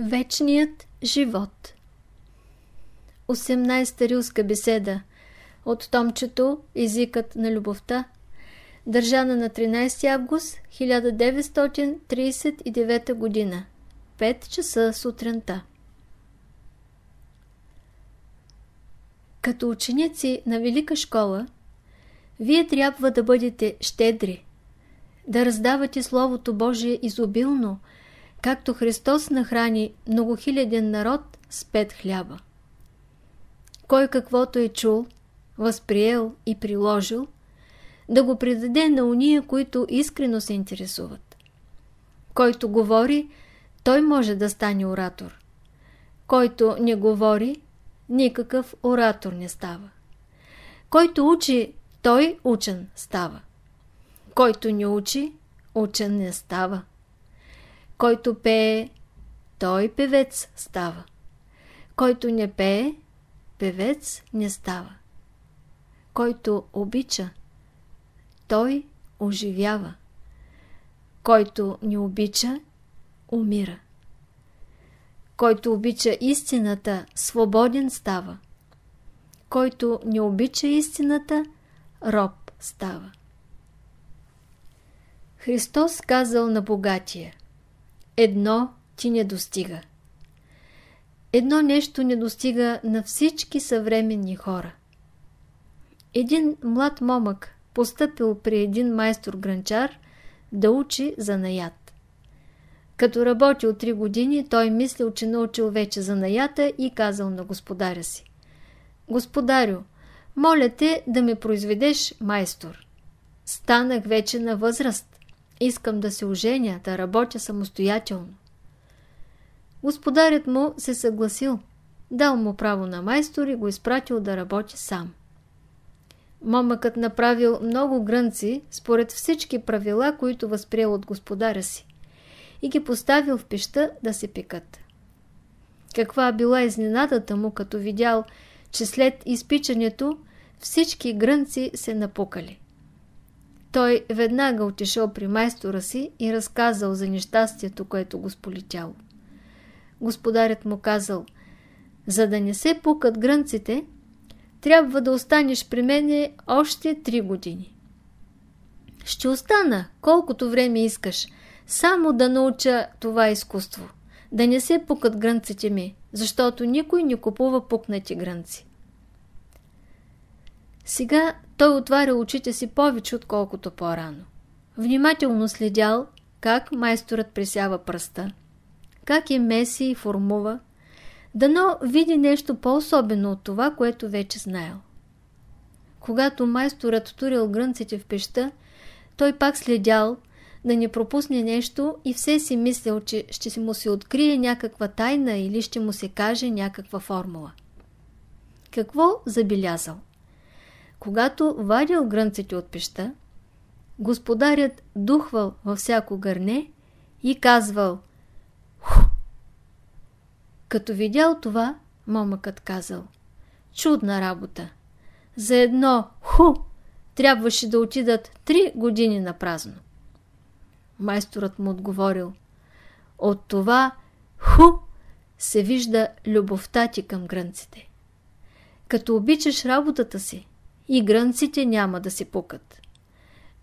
Вечният живот. 18-та рилска беседа от томчето Езикът на любовта държана на 13 август 1939 година 5 часа сутринта. Като ученици на Велика школа вие трябва да бъдете щедри, да раздавате Словото Божие изобилно – както Христос нахрани многохиляден народ с пет хляба. Кой каквото е чул, възприел и приложил, да го предаде на уния, които искрено се интересуват. Който говори, той може да стане оратор. Който не говори, никакъв оратор не става. Който учи, той учен става. Който не учи, учен не става. Който пее, той певец става. Който не пее, певец не става. Който обича, той оживява. Който не обича, умира. Който обича истината, свободен става. Който не обича истината, роб става. Христос казал на богатия Едно ти не достига. Едно нещо не достига на всички съвременни хора. Един млад момък постъпил при един майстор-гранчар да учи за наят. Като работил три години, той мислил, че научил вече за наята и казал на господаря си. Господарю, моля те да ме произведеш майстор. Станах вече на възраст. Искам да се оженя, да работя самостоятелно. Господарят му се съгласил. Дал му право на майстор и го изпратил да работи сам. Момъкът направил много грънци според всички правила, които възприел от господаря си и ги поставил в пеща да се пекат. Каква била изненадата му, като видял, че след изпичането всички грънци се напукали. Той веднага отишъл при майстора си и разказал за нещастието, което го сполетяло. Господарят му казал, за да не се пукат грънците, трябва да останеш при мене още три години. Ще остана колкото време искаш, само да науча това изкуство. Да не се пукат грънците ми, защото никой не купува пукнати грънци. Сега той отваря очите си повече, отколкото по-рано. Внимателно следял как майсторът пресява пръста, как е меси и формува, дано види нещо по-особено от това, което вече знаел. Когато майсторът турил грънците в пеща, той пак следял да не пропусне нещо и все си мислял, че ще си му се открие някаква тайна или ще му се каже някаква формула. Какво забелязал? Когато вадил грънците от пеща, господарят духвал във всяко гърне и казвал «Ху!». Като видял това, момъкът казал «Чудна работа! За едно «Ху!» трябваше да отидат три години на празно. Майсторът му отговорил «От това «Ху!» се вижда любовта ти към грънците. Като обичаш работата си, и грънците няма да се пукат.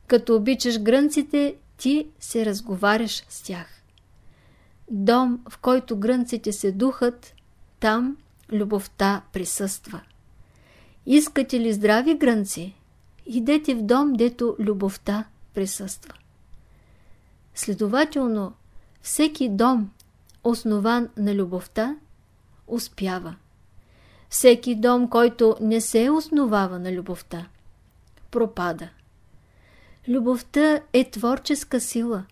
Като обичаш грънците, ти се разговаряш с тях. Дом, в който грънците се духат, там любовта присъства. Искате ли здрави грънци? Идете в дом, дето любовта присъства. Следователно, всеки дом, основан на любовта, успява. Всеки дом, който не се основава на любовта, пропада. Любовта е творческа сила,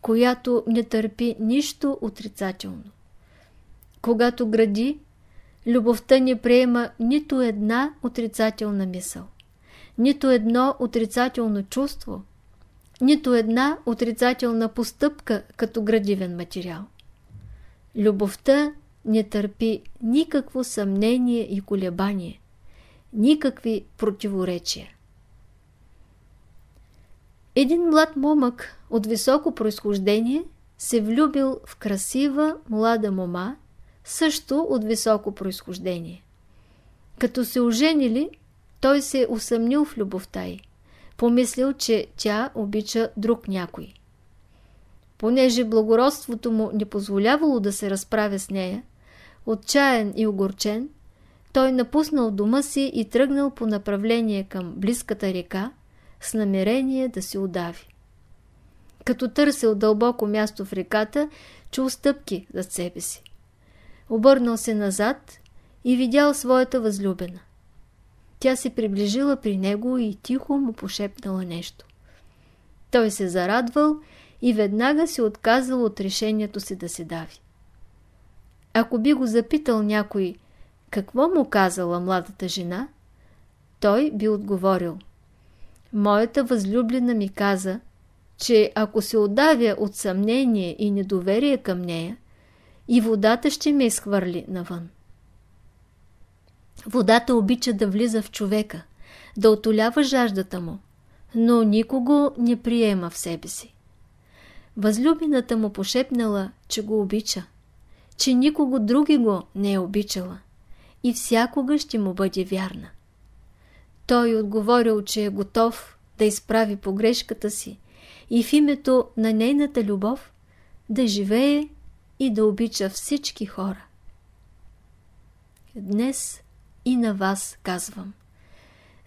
която не търпи нищо отрицателно. Когато гради, любовта не приема нито една отрицателна мисъл, нито едно отрицателно чувство, нито една отрицателна постъпка като градивен материал. Любовта не търпи никакво съмнение и колебание, никакви противоречия. Един млад момък от високо происхождение се влюбил в красива млада мома, също от високо происхождение. Като се оженили, той се усъмнил в любовта й. Помислил, че тя обича друг някой. Понеже благородството му не позволявало да се разправя с нея, отчаян и огорчен, той напуснал дома си и тръгнал по направление към близката река с намерение да се удави. Като търсил дълбоко място в реката, чул стъпки зад себе си. Обърнал се назад и видял своята възлюбена. Тя се приближила при него и тихо му пошепнала нещо. Той се зарадвал и веднага се отказал от решението си да се дави. Ако би го запитал някой какво му казала младата жена, той би отговорил Моята възлюблена ми каза, че ако се отдавя от съмнение и недоверие към нея, и водата ще ме изхвърли навън. Водата обича да влиза в човека, да отолява жаждата му, но никого не приема в себе си. Възлюбената му пошепнала, че го обича, че никого други го не е обичала и всякога ще му бъде вярна. Той отговорил, че е готов да изправи погрешката си и в името на нейната любов да живее и да обича всички хора. Днес и на вас казвам.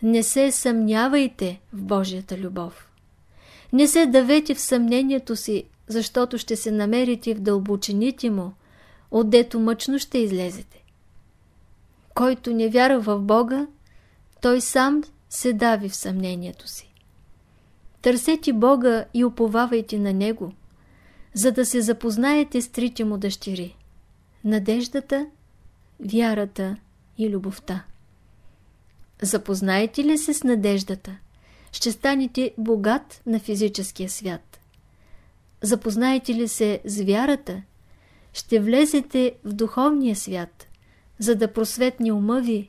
Не се съмнявайте в Божията любов. Не се давете в съмнението си, защото ще се намерите в дълбочините му, отдето мъчно ще излезете. Който не вярва в Бога, той сам се дави в съмнението си. Търсете Бога и уповавайте на Него, за да се запознаете с трите му дъщери – надеждата, вярата и любовта. Запознаете ли се с надеждата, ще станете богат на физическия свят. Запознаете ли се с вярата, ще влезете в духовния свят, за да просветни ума ви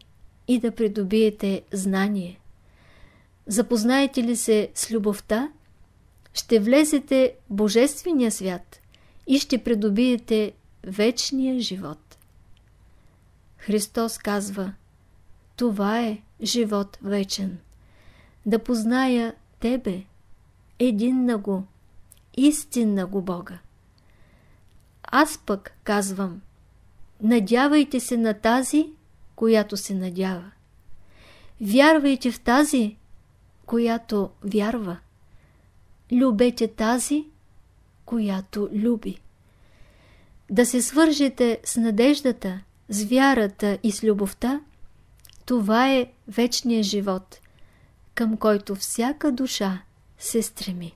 и да придобиете знание. Запознаете ли се с любовта, ще влезете в Божествения свят и ще придобиете вечния живот. Христос казва, това е живот вечен. Да позная Тебе, един на го, истинна го Бога. Аз пък казвам, надявайте се на тази, която се надява. Вярвайте в тази, която вярва. Любете тази, която люби. Да се свържете с надеждата, с вярата и с любовта, това е вечният живот, към който всяка душа се стреми.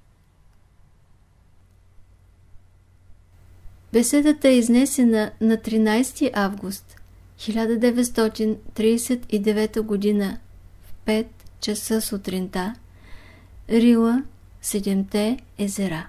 Беседата е изнесена на 13 август 1939 г. в 5 часа сутринта, Рила, Седемте езера.